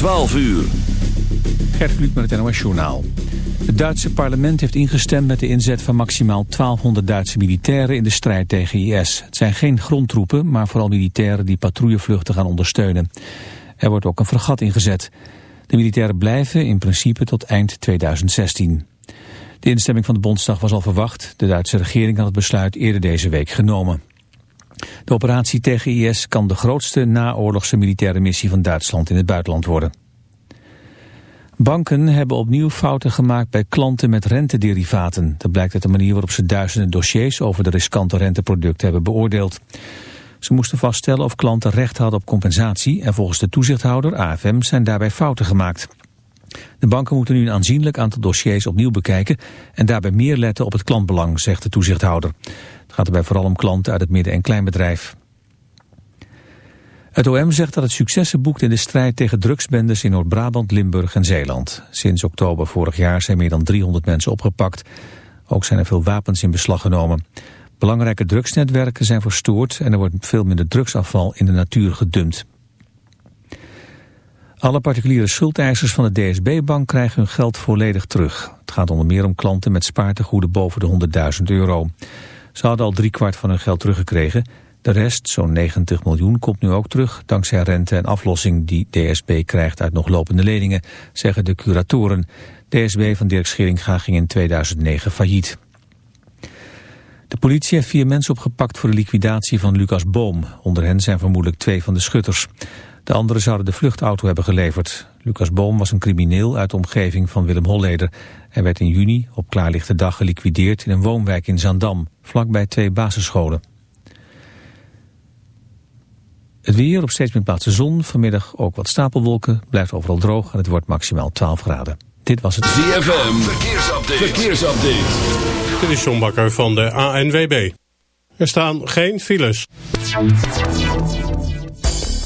12 uur. Gert Kluk met het NOS Journaal. Het Duitse parlement heeft ingestemd met de inzet van maximaal 1200 Duitse militairen in de strijd tegen IS. Het zijn geen grondtroepen, maar vooral militairen die patrouillevluchten gaan ondersteunen. Er wordt ook een fregat ingezet. De militairen blijven in principe tot eind 2016. De instemming van de Bondsdag was al verwacht. De Duitse regering had het besluit eerder deze week genomen. De operatie tegen IS kan de grootste naoorlogse militaire missie van Duitsland in het buitenland worden. Banken hebben opnieuw fouten gemaakt bij klanten met rentederivaten. Dat blijkt uit de manier waarop ze duizenden dossiers over de riskante renteproducten hebben beoordeeld. Ze moesten vaststellen of klanten recht hadden op compensatie en volgens de toezichthouder AFM zijn daarbij fouten gemaakt. De banken moeten nu een aanzienlijk aantal dossiers opnieuw bekijken en daarbij meer letten op het klantbelang, zegt de toezichthouder. Het gaat erbij vooral om klanten uit het midden- en kleinbedrijf. Het OM zegt dat het successen boekt in de strijd tegen drugsbendes in Noord-Brabant, Limburg en Zeeland. Sinds oktober vorig jaar zijn meer dan 300 mensen opgepakt. Ook zijn er veel wapens in beslag genomen. Belangrijke drugsnetwerken zijn verstoord en er wordt veel minder drugsafval in de natuur gedumpt. Alle particuliere schuldeisers van de DSB-bank krijgen hun geld volledig terug. Het gaat onder meer om klanten met spaartegoeden boven de 100.000 euro. Ze hadden al driekwart van hun geld teruggekregen. De rest, zo'n 90 miljoen, komt nu ook terug... dankzij rente en aflossing die DSB krijgt uit nog lopende leningen... zeggen de curatoren. DSB van Dirk Scheringa ging in 2009 failliet. De politie heeft vier mensen opgepakt voor de liquidatie van Lucas Boom. Onder hen zijn vermoedelijk twee van de schutters. De anderen zouden de vluchtauto hebben geleverd. Lucas Boom was een crimineel uit de omgeving van Willem Holleder. Hij werd in juni op klaarlichte dag geliquideerd in een woonwijk in Zandam, vlakbij twee basisscholen. Het weer op steeds meer plaatsen zon, vanmiddag ook wat stapelwolken, blijft overal droog en het wordt maximaal 12 graden. Dit was het ZFM, verkeersupdate. verkeersupdate. Dit is John Bakker van de ANWB. Er staan geen files.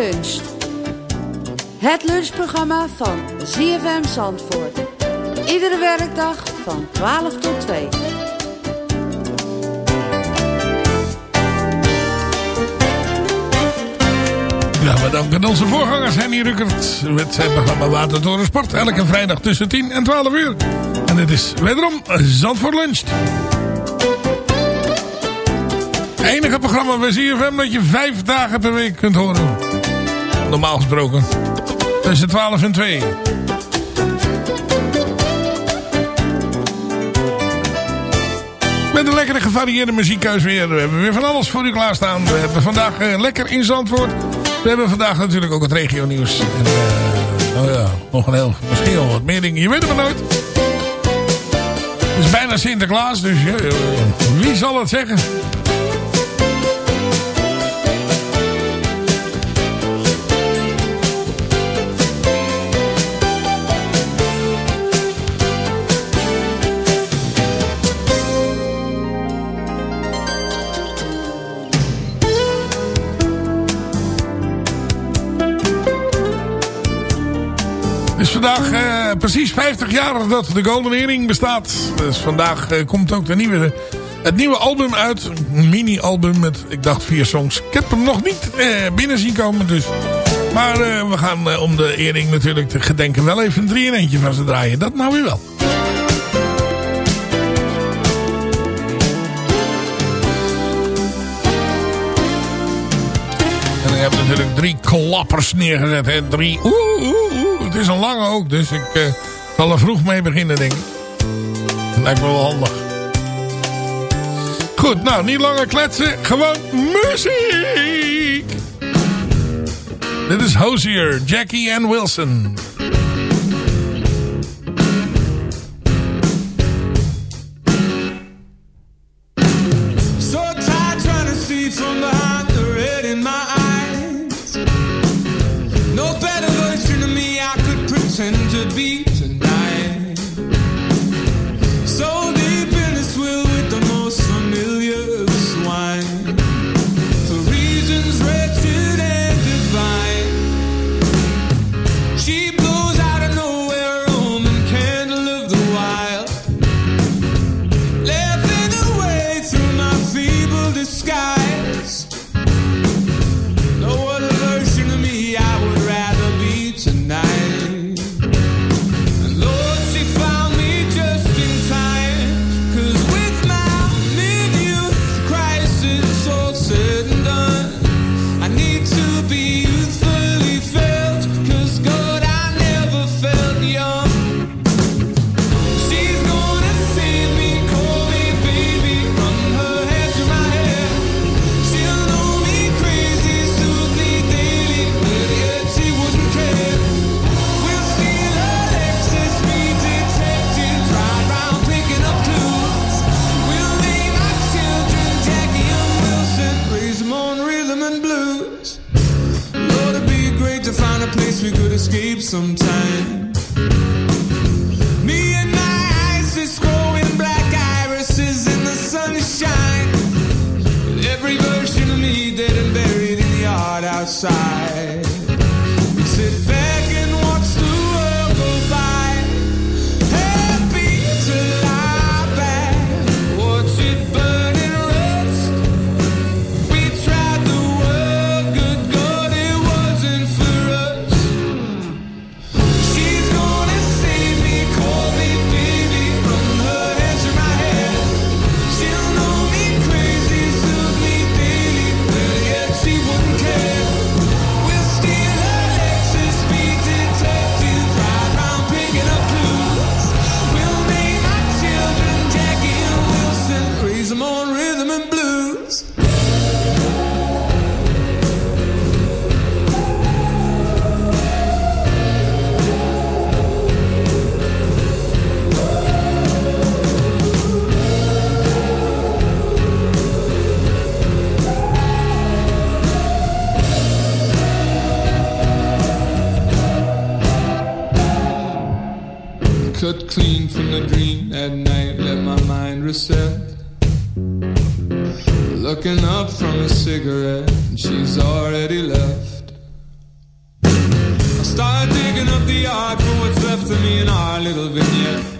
Luncht. Het lunchprogramma van ZFM Zandvoort. Iedere werkdag van 12 tot 2. Ja, danken onze voorgangers Henny Ruckert met zijn programma Watertoren Sport. Elke vrijdag tussen 10 en 12 uur. En dit is wederom Zandvoort Lunch. Enige programma bij ZFM dat je vijf dagen per week kunt horen normaal gesproken. Tussen 12 en 2. Met een lekkere gevarieerde muziekhuis weer. We hebben weer van alles voor u klaarstaan. We hebben vandaag eh, lekker in Zandvoort. We hebben vandaag natuurlijk ook het regio nieuws. En, eh, oh ja, nog een heel, misschien wel wat meer dingen. Je weet het maar nooit. Het is bijna Sinterklaas, dus eh, wie zal het zeggen? is vandaag eh, precies 50 jaar dat de Golden Earring bestaat. Dus vandaag eh, komt ook de nieuwe, het nieuwe album uit. Een mini-album met, ik dacht, vier songs. Ik heb hem nog niet eh, binnen zien komen, dus... Maar we gaan om de Earring natuurlijk te gedenken wel even een drie-in-eentje van ze draaien. Dat nou weer wel. En ik hebben natuurlijk drie klappers neergezet. Hè? Drie... Oeh, oeh, oeh. Het is een lange ook, dus ik uh, zal er vroeg mee beginnen, denk ik. Lijkt me wel handig. Goed, nou, niet langer kletsen. Gewoon muziek! Dit is Hozier, Jackie en Wilson. little vignette.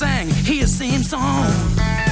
sang his same song.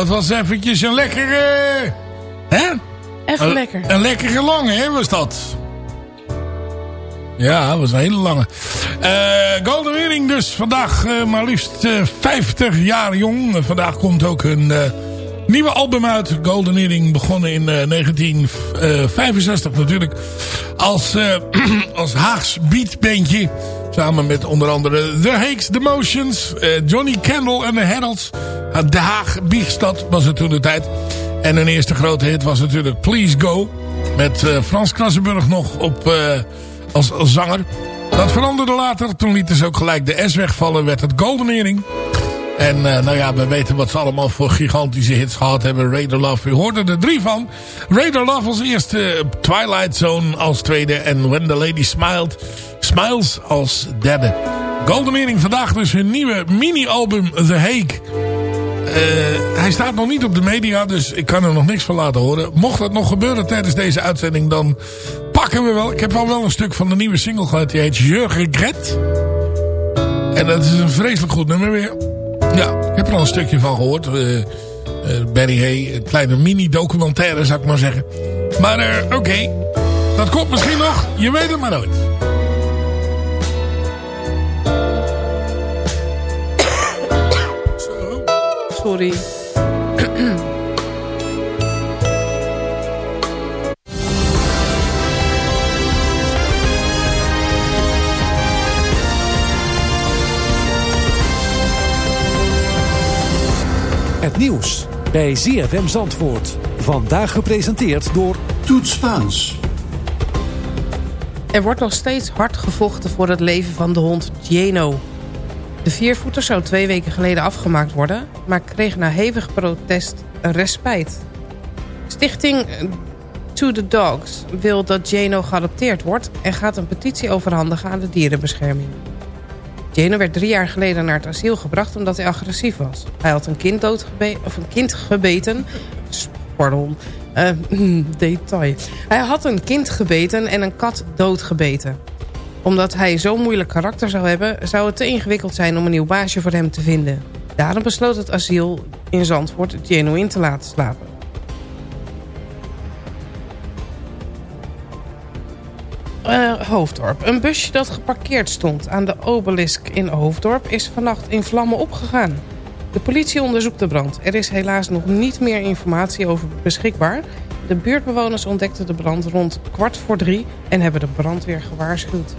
Dat was eventjes een lekkere... Hè? Een- lekker. Een lekkere lange, hè, was dat. Ja, dat was een hele lange. Eh, Golden Earring dus vandaag eh, maar liefst eh, 50 jaar jong. Eh, vandaag komt ook een eh, nieuwe album uit. Golden Earring begonnen in eh, 1965 natuurlijk. Als, eh, als Haags beatbandje. Samen met onder andere The Hakes, The Motions, eh, Johnny Kendall en de Heralds. Uh, de Haag, Biegstad was het toen de tijd. En hun eerste grote hit was natuurlijk Please Go. Met eh, Frans Krassenburg nog op, eh, als, zanger. Dat veranderde later. Toen lieten ze ook gelijk de S wegvallen. Werd het Golden Earring. En eh, nou ja, we weten wat ze allemaal voor gigantische hits gehad hebben. Raider Love, we hoorden er drie van. Raider Love als eerste, Twilight Zone als tweede en When the Lady Smiled, Smiles als derde. Golden Earring vandaag dus hun nieuwe mini-album The Hague. Eh, hij staat nog niet op de media, dus ik kan er nog niks van laten horen. Mocht dat nog gebeuren tijdens deze uitzending, dan pakken we wel. Ik heb al wel een stuk van de nieuwe single gehad, die heet Je Regret. En dat is een vreselijk goed nummer weer. Ja, ik heb er al een stukje van gehoord. Eh, eh, Barry Hay, een kleine mini-documentaire zou ik maar zeggen. Maar oké, dat komt misschien nog. Je weet het maar nooit. Sorry. Het nieuws bij ZFM Zandvoort. Vandaag gepresenteerd door Toets Spaans. Er wordt nog steeds hard gevochten voor het leven van de hond Geno. De viervoeter zou twee weken geleden afgemaakt worden... maar kreeg na hevig protest een respijt. Stichting To The Dogs wil dat Geno geadopteerd wordt... en gaat een petitie overhandigen aan de dierenbescherming. Geno werd drie jaar geleden naar het asiel gebracht omdat hij agressief was. Hij had een kind, doodgebe of een kind gebeten... Pardon, eh, detail. Hij had een kind gebeten en een kat doodgebeten. Omdat hij zo'n moeilijk karakter zou hebben... zou het te ingewikkeld zijn om een nieuw baasje voor hem te vinden. Daarom besloot het asiel in Zandvoort Geno in te laten slapen. Eh, Hoofddorp. Een busje dat geparkeerd stond aan de obelisk in Hoofddorp... is vannacht in vlammen opgegaan. De politie onderzoekt de brand. Er is helaas nog niet meer informatie over beschikbaar. De buurtbewoners ontdekten de brand rond kwart voor drie... en hebben de brandweer gewaarschuwd.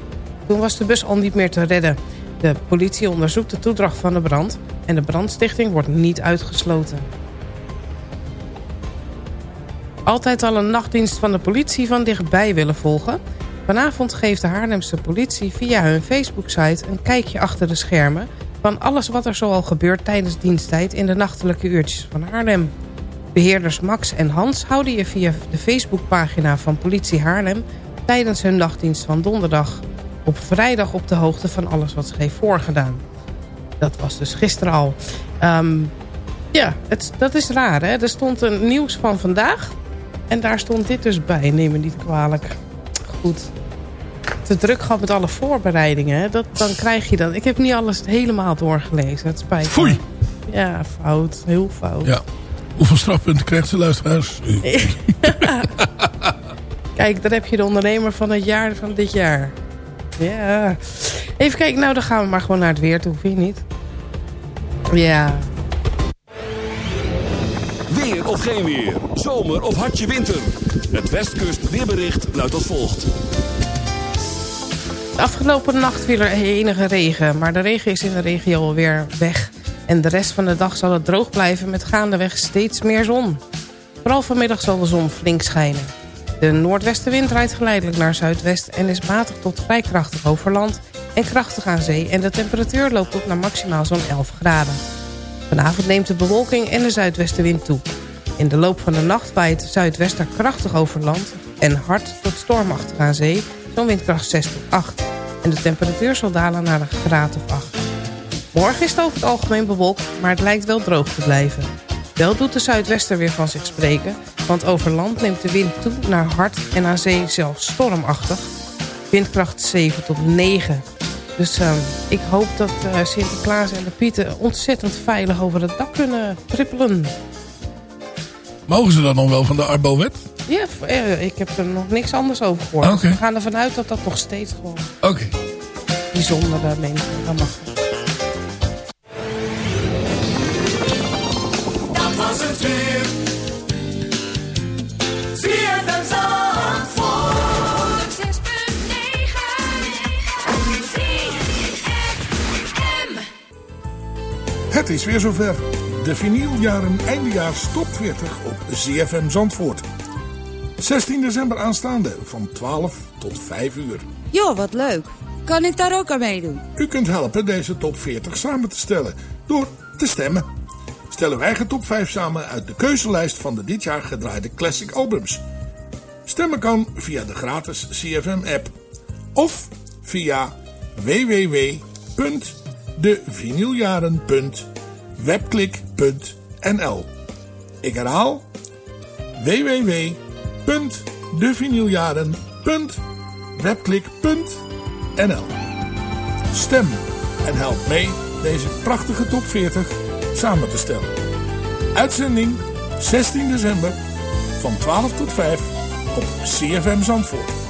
Toen was de bus al niet meer te redden. De politie onderzoekt de toedracht van de brand... en de brandstichting wordt niet uitgesloten. Altijd al een nachtdienst van de politie van dichtbij willen volgen... Vanavond geeft de Haarlemse politie via hun Facebook-site een kijkje achter de schermen... van alles wat er zoal gebeurt tijdens diensttijd in de nachtelijke uurtjes van Haarlem. Beheerders Max en Hans houden je via de Facebookpagina van politie Haarlem... tijdens hun nachtdienst van donderdag op vrijdag op de hoogte van alles wat zich heeft voorgedaan. Dat was dus gisteren al. Ehm, ja, het, dat is raar hè. Er stond een nieuws van vandaag en daar stond dit dus bij. Neem me niet kwalijk goed te druk gehad met alle voorbereidingen. hè, Dat, dan krijg je dat. Ik heb niet alles helemaal doorgelezen. Het spijt me. Foei. Ja, fout. Heel fout. Ja. Hoeveel strafpunten krijgt de luisteraars? Kijk, daar heb je de ondernemer van het jaar van dit jaar. Ja. Even kijken. Nou, dan gaan we maar gewoon naar het weer toe. Vind je niet? Ja. Weer of geen weer. Zomer of hartje winter. Het Westkust weerbericht luidt als volgt. De afgelopen nacht viel er enige regen. Maar de regen is in de regio alweer weg. En de rest van de dag zal het droog blijven met gaandeweg steeds meer zon. Vooral vanmiddag zal de zon flink schijnen. De noordwestenwind draait geleidelijk naar zuidwest... en is matig tot vrij krachtig over land en krachtig aan zee... en de temperatuur loopt op naar maximaal zo'n 11 graden. Vanavond neemt de bewolking en de zuidwestenwind toe. In de loop van de nacht waait zuidwester krachtig over land... en hard tot stormachtig aan zee, zo'n windkracht 6 tot 8. En de temperatuur zal dalen naar een graad of 8. Morgen is het over het algemeen bewolkt, maar het lijkt wel droog te blijven. Wel doet de zuidwester weer van zich spreken, want over land neemt de wind toe naar hard en aan zee zelfs stormachtig. Windkracht 7 tot 9. Dus eh, ik hoop dat eh, Sinterklaas en de Pieten ontzettend veilig over het dak kunnen trippelen. Mogen ze dan nog wel van de Arbo-wet? Ja, eh, ik heb er nog niks anders over gehoord. We gaan ervan uit dat dat nog steeds gewoon Oké. bijzondere mensen dan mag. Is weer zover. De vinyljaren eindejaars top 40 op ZFM Zandvoort. 16 december aanstaande van 12 tot 5 uur. Joh, wat leuk. Kan ik daar ook aan meedoen? U kunt helpen deze top 40 samen te stellen door te stemmen. Stellen wij eigen top 5 samen uit de keuzelijst van de dit jaar gedraaide classic albums. Stemmen kan via de gratis CFM app of via www.devinyljaren.webklik.nl Ik herhaal www.devinyljaren.webklik.nl Stem en help mee deze prachtige top 40 samen te stellen. Uitzending 16 december van 12 tot 5 op CFM Zandvoort.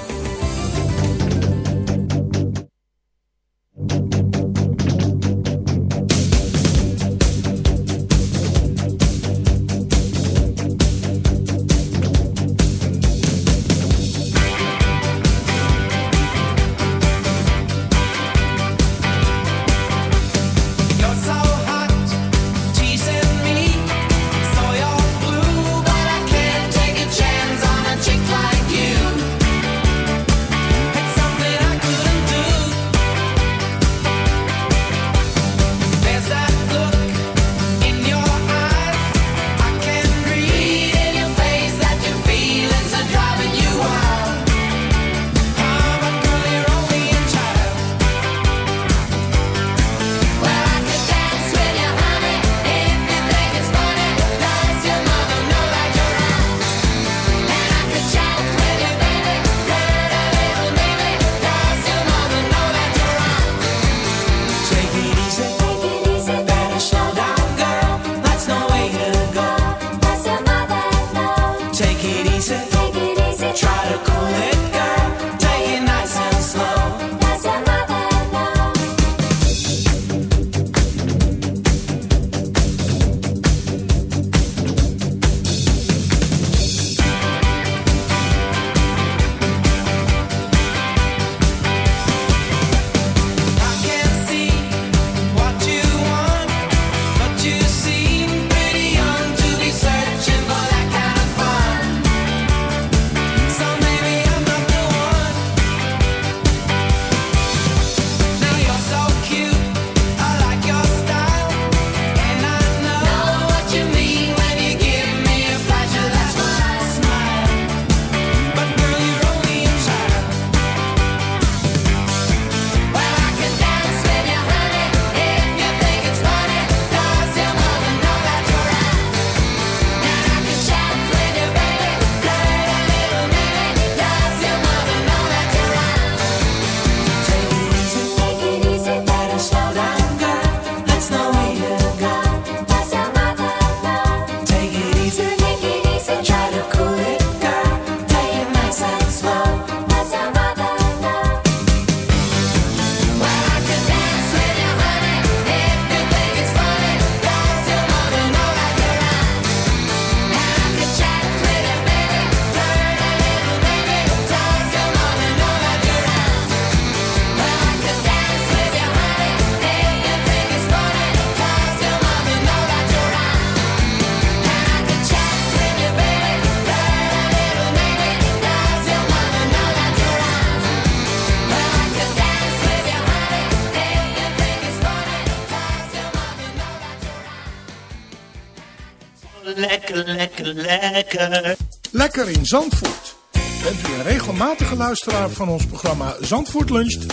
Lekker. Lekker in Zandvoort. Bent u een regelmatige luisteraar van ons programma Zandvoort Luncht?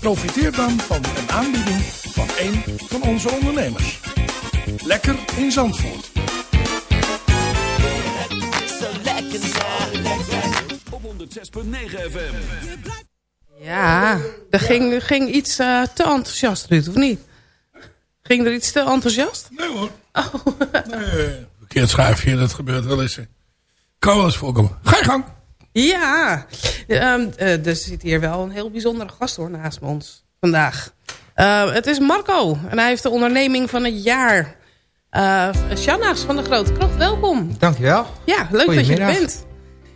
Profiteer dan van een aanbieding van een van onze ondernemers. Lekker in Zandvoort. Op 106.9 FM. Ja, er ging, ging iets eh, te enthousiast, Ruud, of niet? Ging er iets te enthousiast? Nee hoor. Nee, verkeerd schuifje, dat gebeurt wel eens. Kan wel eens voorkomen. Ga je gang. Ja, Ehm, eh, er zit hier wel een heel bijzondere gast hoor naast ons vandaag. Eh, het is Marco en hij heeft de onderneming van het jaar. Uh, Shanna's van de Grote Krocht, welkom. Dankjewel. Ja, leuk dat je er bent.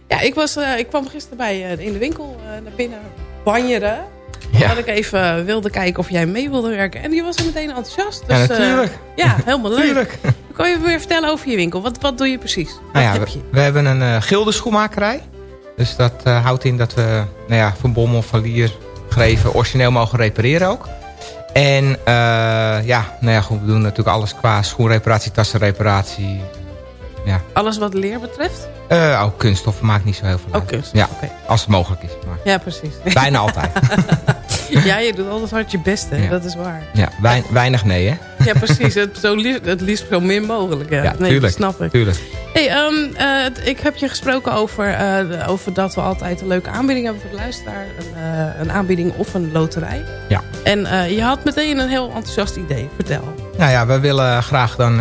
Ja, ik, was, eh, ik kwam gisteren bij eh, in de winkel eh, naar binnen banjeren. Ja. Dat ik even wilde kijken of jij mee wilde werken. En die was er meteen enthousiast. Dus, Ja, eh, natuurlijk. ja, helemaal leuk. Tuurlijk. Kan je vertellen over je winkel? Wat, wat doe je precies? Wat Nou ja, heb we, je? we hebben een eh gildenschoenmakerij. Dus dat eh, houdt in dat we nou ja, van bommel, van lier, greven origineel mogen repareren ook. En eh, ja, nou ja, goed, we doen natuurlijk alles qua schoenreparatie, tassenreparatie. Ja. Alles wat leer betreft? Eh, ook kunststoffen maakt niet zo heel veel Ook uit. kunst, Ja, oké. als het mogelijk is. Maar Ja, precies. bijna altijd. ja, je doet altijd hard je best, hè? Ja. Dat is waar. Ja, wein- weinig nee, hè? Ja, precies. Het, zo liefst, het liefst zo min mogelijk. Ja, Ja, nee, tuurlijk. dat snap ik. tuurlijk. Hey, ehm, eh, ik heb je gesproken over, eh, over dat we altijd een leuke aanbieding hebben voor de luisteraar. Een, eh, een aanbieding of een loterij. Ja. En je had meteen een heel enthousiast idee. Vertel. Nou ja, we willen graag dan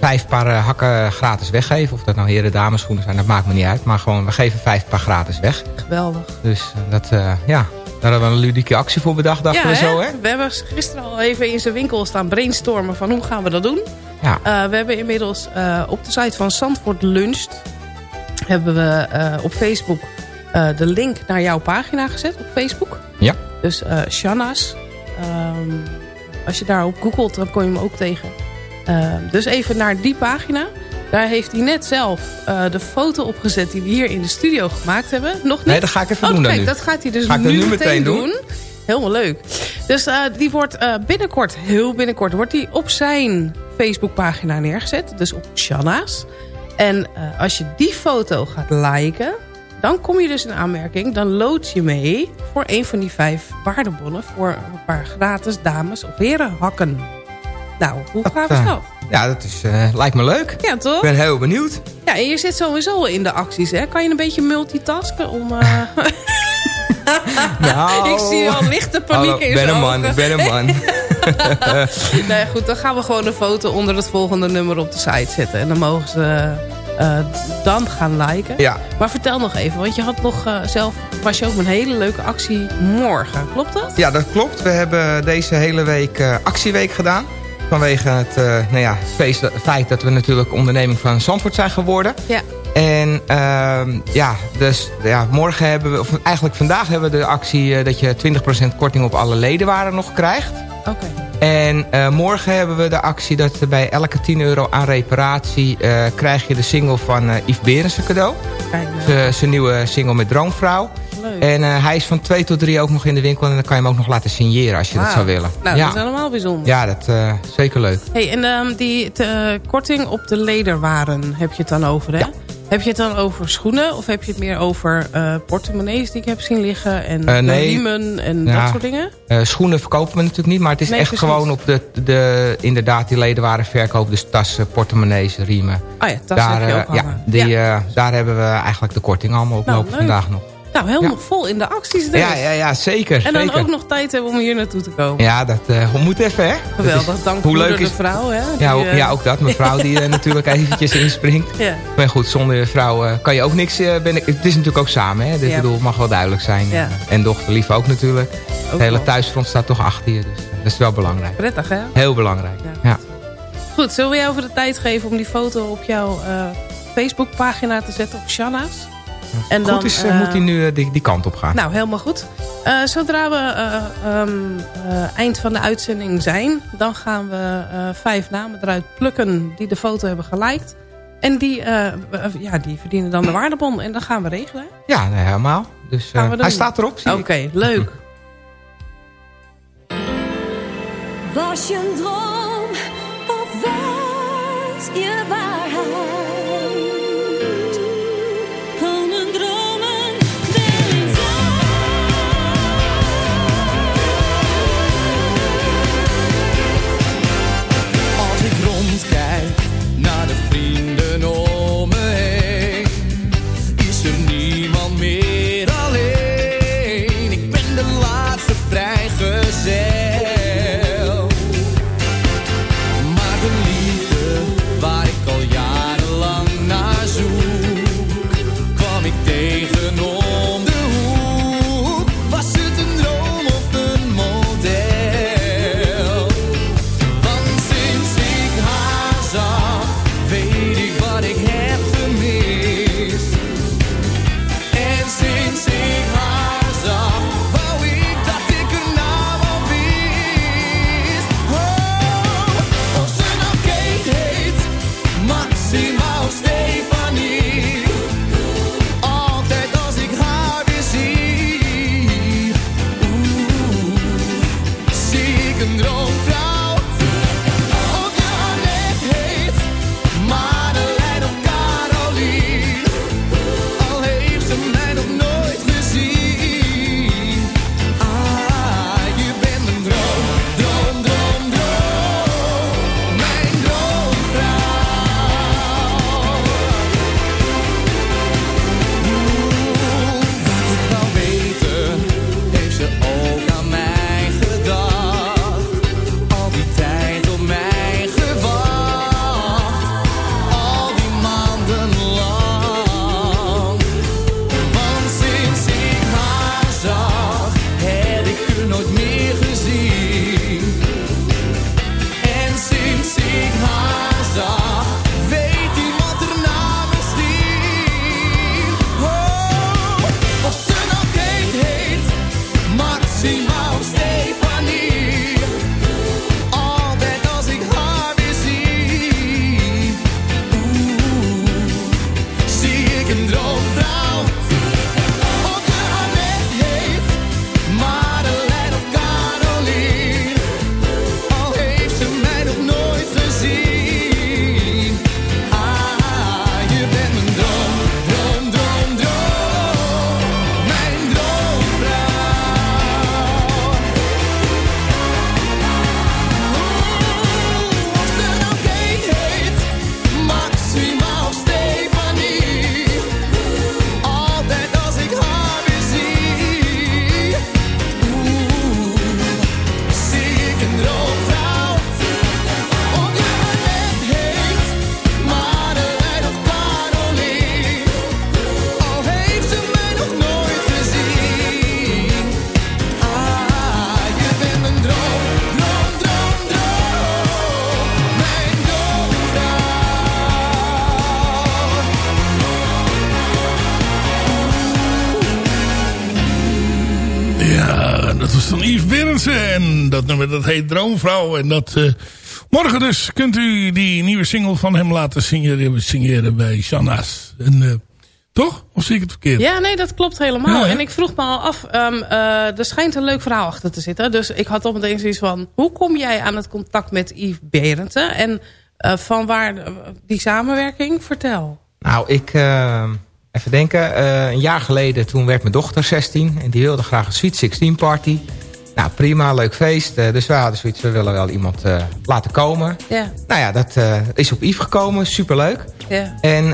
vijf paar hakken gratis weggeven. Of dat nou heren dames schoenen zijn, dat maakt me niet uit. Maar gewoon, we geven vijf paar gratis weg. Geweldig. Dus dat, ja, daar hebben we een ludieke actie voor bedacht, dachten we hè? zo, hè? We hebben gisteren al even in zijn winkel staan brainstormen van hoe gaan we dat doen. Ja. Eh, we hebben inmiddels eh, op de site van Zandvoort Luncht... hebben we eh, op Facebook de link naar jouw pagina gezet op Facebook. Ja. Dus Shanna's. Ehm, als je daarop googelt, dan kom je hem ook tegen. Ehm, dus even naar die pagina. Daar heeft hij net zelf eh, de foto opgezet die we hier in de studio gemaakt hebben. Nog niet? Nee, dat ga ik even oh, doen dan nu. dat gaat hij dus Ga ik nu, nu meteen, meteen doen. doen? Helemaal leuk. Dus eh, die wordt eh, binnenkort, heel binnenkort, wordt die op zijn Facebookpagina neergezet. Dus op Shanna's. En als je die foto gaat liken, dan kom je dus in aanmerking. Dan lood je mee voor een van die vijf waardebonnen voor een paar gratis dames of heren hakken. Nou, hoe gaaf is eh, dat? Ja, dat is, eh, lijkt me leuk. Ja, toch? Ik ben heel benieuwd. Ja, en je zit sowieso in de acties, hè? Kan je een beetje multitasken om... Nou. ik zie al lichte paniek Hallo, in ik ben een man, ik ben een man. nee, goed, dan gaan we gewoon een foto onder het volgende nummer op de site zetten. En dan mogen ze eh, dan gaan liken. Ja. Maar vertel nog even, want je had nog zelf... was je ook een hele leuke actie morgen. Klopt dat? Ja, dat klopt. We hebben deze hele week actieweek gedaan. Vanwege het, eh, nou ja, feest, feit dat we natuurlijk onderneming van Zandvoort zijn geworden. Ja. En ehm, ja, dus ja, morgen hebben we, of eigenlijk vandaag hebben we de actie eh, dat je 20% korting op alle ledenwaren nog krijgt. Oké. En eh, morgen hebben we de actie dat bij elke 10 euro aan reparatie krijg je de single van Yves Berensen cadeau. Zijn nieuwe single met Droomvrouw. Leuk. En eh, hij is van 2 tot 3 ook nog in de winkel en dan kan je hem ook nog laten signeren als je dat zou willen. Nou, ja. dat is helemaal bijzonder. ja, dat is zeker leuk. Hey, en ehm, die te- korting op de lederwaren heb je het dan over, hè? Heb je het dan over schoenen of heb je het meer over eh, portemonnees die ik heb zien liggen en Eh, nee. riemen en Ja. dat soort dingen? Eh, schoenen verkopen we natuurlijk niet, maar het is Nee, echt precies. gewoon op de, de, inderdaad die ledenwaren verkoop. Dus tassen, portemonnees, riemen. Oh ja, tassen heb je eh, ook ja, die, eh, daar hebben we eigenlijk de korting allemaal op Nou, lopen leuk. vandaag nog. Nou, helemaal vol in de acties dus. Ja, ja, ja, zeker. en dan zeker. ook nog tijd hebben om hier naartoe te komen. Ja, dat eh, moet even, hè? Geweldig, Dat is- dank hoe leuk is de vrouw, hè? Ja, die, ook- eh, ja, ook dat. Mijn vrouw die eh, natuurlijk eventjes inspringt. Ja. Maar goed, zonder vrouw kan je ook niks... ben ik, het is natuurlijk ook samen, hè? Dus Ja. ik bedoel, mag wel duidelijk zijn. Ja. En dochter lief ook natuurlijk. het hele thuisfront staat toch achter je. Dus dat is wel belangrijk. Prettig, hè? Heel belangrijk. Ja. Goed, zullen we jou over de tijd geven om die foto op jouw Facebookpagina te zetten op Shanna's? En Goed is, eh, eh, moet hij nu eh, die, die kant op gaan. Nou, helemaal goed. Eh, zodra we eh, ehm, eh, eind van de uitzending zijn... dan gaan we eh, vijf namen eruit plukken die de foto hebben geliked. En die, eh, eh, ja, die verdienen dan de waardebon. En dan gaan we regelen. Ja, nee, helemaal. Dus eh, hij staat erop, zie Oké, leuk. Was je een droom of was je waarheid? Droomvrouw. En dat... eh, morgen dus kunt u die nieuwe single van hem laten signeren, signeren bij Shanna's. En, eh, toch? Of zie ik het verkeerd? Ja, nee, dat klopt helemaal. Ja, en ik vroeg me al af, ehm, eh, er schijnt een leuk verhaal achter te zitten. Dus ik had toch meteen zoiets van, hoe kom jij aan het contact met Yves Berendsen? En eh, van waar die samenwerking? Vertel. Nou, ik... even denken. eh, een jaar geleden, toen werd mijn dochter 16. En die wilde graag een Sweet 16 party. Nou, prima, leuk feest. Eh, dus we hadden zoiets, we willen wel iemand eh, laten komen. Ja, Nou ja, dat eh, is op Yves gekomen. Superleuk. ja. En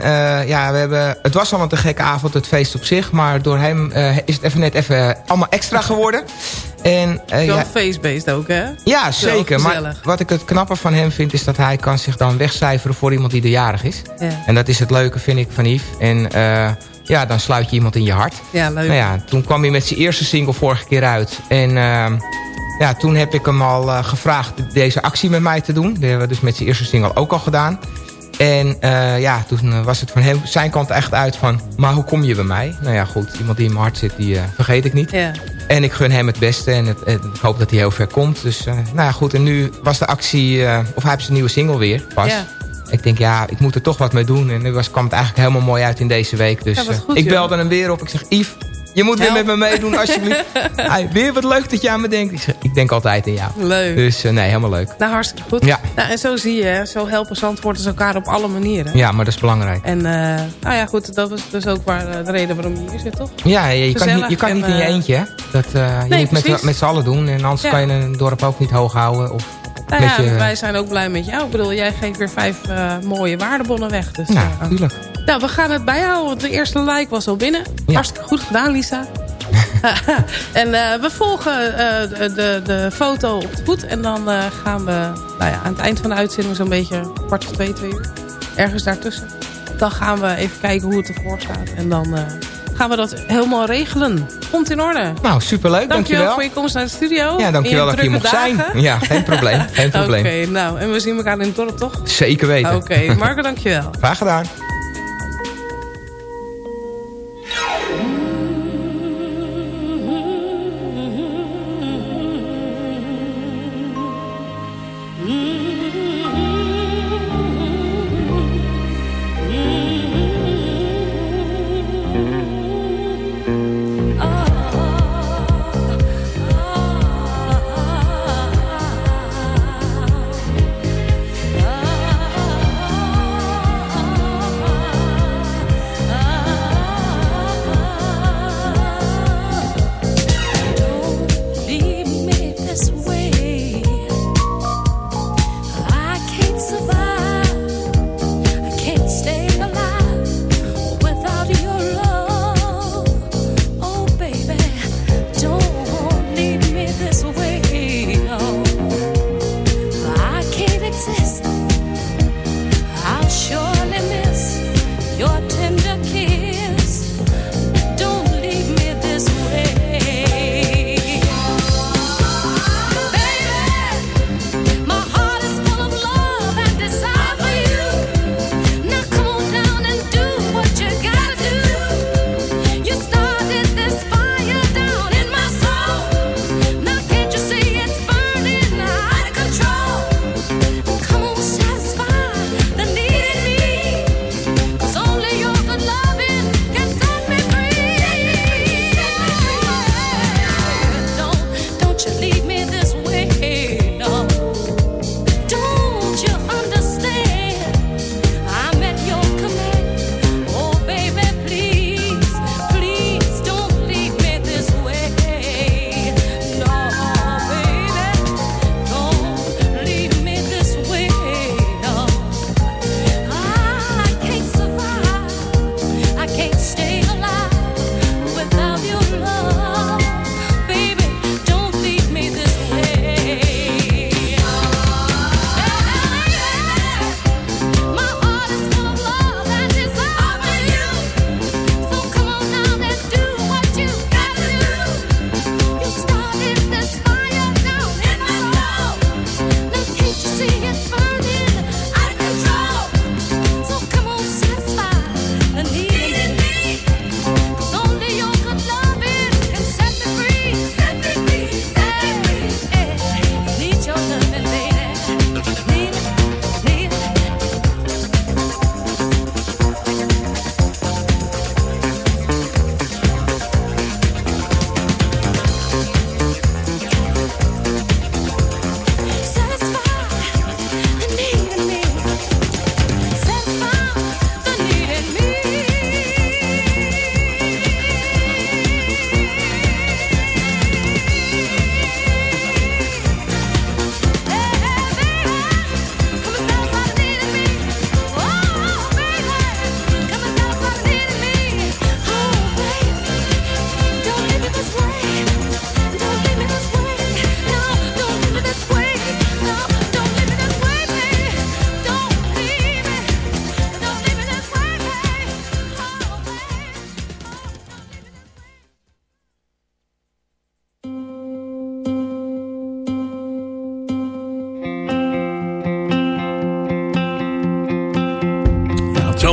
ja, we hebben, het was al een gekke avond, het feest op zich. Maar door hem is het even net even allemaal extra geworden. En, Wel ja, face-based ook, hè? ja, zeker. Maar wat ik het knappe van hem vind... is dat hij kan zich dan wegcijferen voor iemand die er jarig is. Ja, En dat is het leuke, vind ik, van Yves. En ja, dan sluit je iemand in je hart. ja leuk. Nou ja, toen kwam hij met zijn eerste single vorige keer uit. En ehm, ja, toen heb ik hem al eh, gevraagd deze actie met mij te doen. Die hebben we dus met zijn eerste single ook al gedaan. En eh, ja, toen eh, was het van hem, zijn kant echt uit van... maar hoe kom je bij mij? Nou ja, goed, iemand die in mijn hart zit, die vergeet ik niet. Ja, En ik gun hem het beste en, het, en ik hoop dat hij heel ver komt. Dus nou ja, goed. En nu was de actie, of hij heeft zijn nieuwe single weer pas. ja. Ik denk, ja, ik moet er toch wat mee doen. En nu was, kwam het eigenlijk helemaal mooi uit in deze week. Dus Ja, eh, goed, ik joh. belde hem weer op. Ik zeg, Yves, je moet weer Help. met me meedoen, alsjeblieft. Hij, weer wat leuk dat je aan me denkt. Ik zeg, ik denk altijd aan jou. Leuk. Dus eh, nee, helemaal leuk. Nou, hartstikke goed. Ja. Nou, en zo zie je, zo helpen Zandvoorters elkaar op alle manieren. Ja, maar dat is belangrijk. En eh, nou ja, goed, dat is dus ook waar, de reden waarom je hier zit, toch? Ja, je, je kan, niet, je kan en, niet in je eentje, hè? Dat, je Nee, moet met, precies. met z'n allen doen. En anders Ja. kan je een dorp ook niet hoog houden. Of Nou ja, wij zijn ook blij met jou. Ik bedoel, jij geeft weer vijf eh, mooie waardebonnen weg. Dus, Nou, eh, natuurlijk. nou, we gaan het bijhouden, want de eerste like was al binnen. Ja. Hartstikke goed gedaan, Lisa. en eh, we volgen de, de, foto op de voet. En dan gaan we nou ja, aan het eind van de uitzending zo'n beetje kwart of twee, twee uur. Ergens daartussen. Dan gaan we even kijken hoe het ervoor staat. En dan gaan we dat helemaal regelen. Komt in orde. Nou, superleuk. Dankjewel Dankjewel. voor je komst naar de studio. Ja, dankjewel dat je mocht zijn. Ja, geen probleem. Geen probleem. Oké, nou, en we zien elkaar in het dorp, toch? Zeker weten. Oké, Marco, dankjewel. Graag gedaan.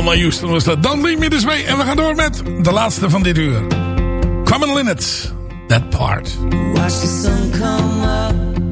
Selma Houston was dat. Don't leave me this way. En we gaan door met de laatste van dit uur. Common Linnets. That part. Watch the sun come up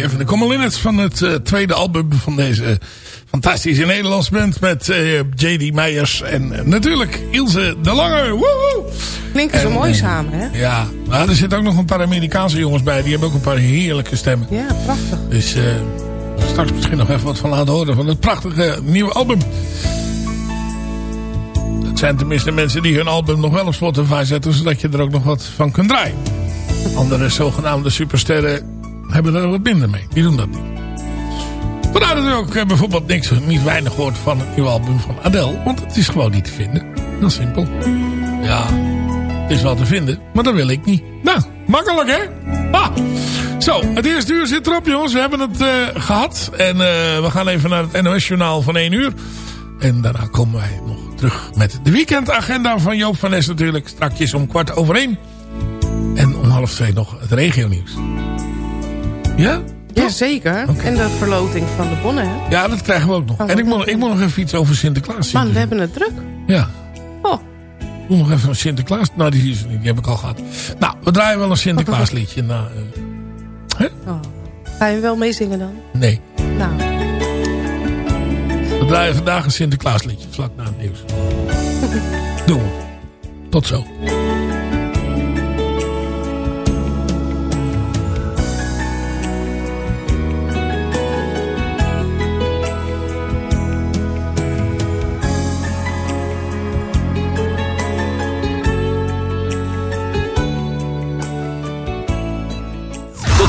plaatje. Van de Common Linnets van het eh, tweede album van deze fantastische Nederlands band. Met eh, J.D. Meijers en eh, natuurlijk Ilse de Lange. Woehoe! Klinken zo En, mooi eh, samen, hè? Ja, maar er zitten ook nog een paar Amerikaanse jongens bij. Die hebben ook een paar heerlijke stemmen. Ja, prachtig. Dus eh, straks misschien nog even wat van laten horen van het prachtige nieuwe album. Dat zijn tenminste mensen die hun album nog wel op Spotify zetten. Zodat je er ook nog wat van kunt draaien. Andere zogenaamde supersterren hebben er wat minder mee. Die doen dat niet. Vandaar dat u ook eh, bijvoorbeeld niks, niet weinig hoort van het nieuwe album van Adele. Want het is gewoon niet te vinden. Heel simpel. Ja, het is wel te vinden, maar dat wil ik niet. Nou, makkelijk hè? Ah. Zo, het eerste uur zit erop jongens. We hebben het eh, gehad. En eh, we gaan even naar het NOS-journaal van 1 uur. En daarna komen wij nog terug met de weekendagenda van Joop van Nes natuurlijk. Strakjes om kwart over één. En om half twee nog het regionieuws. Ja? Jazeker. En de verloting van de bonnen, hè? Ja, dat krijgen we ook nog. En ik moet, ik moet nog even iets over Sinterklaas zien. Man, we hebben het druk. Ja. Oh. Ik moet nog even een Sinterklaas... Nou, die, is, niet, die heb ik al gehad. Nou, we draaien wel een Sinterklaas liedje. Nou, eh, Oh. Ga je wel meezingen dan? nee. Nou, We draaien vandaag een Sinterklaas liedje. Vlak na het nieuws. Doen we. Tot zo.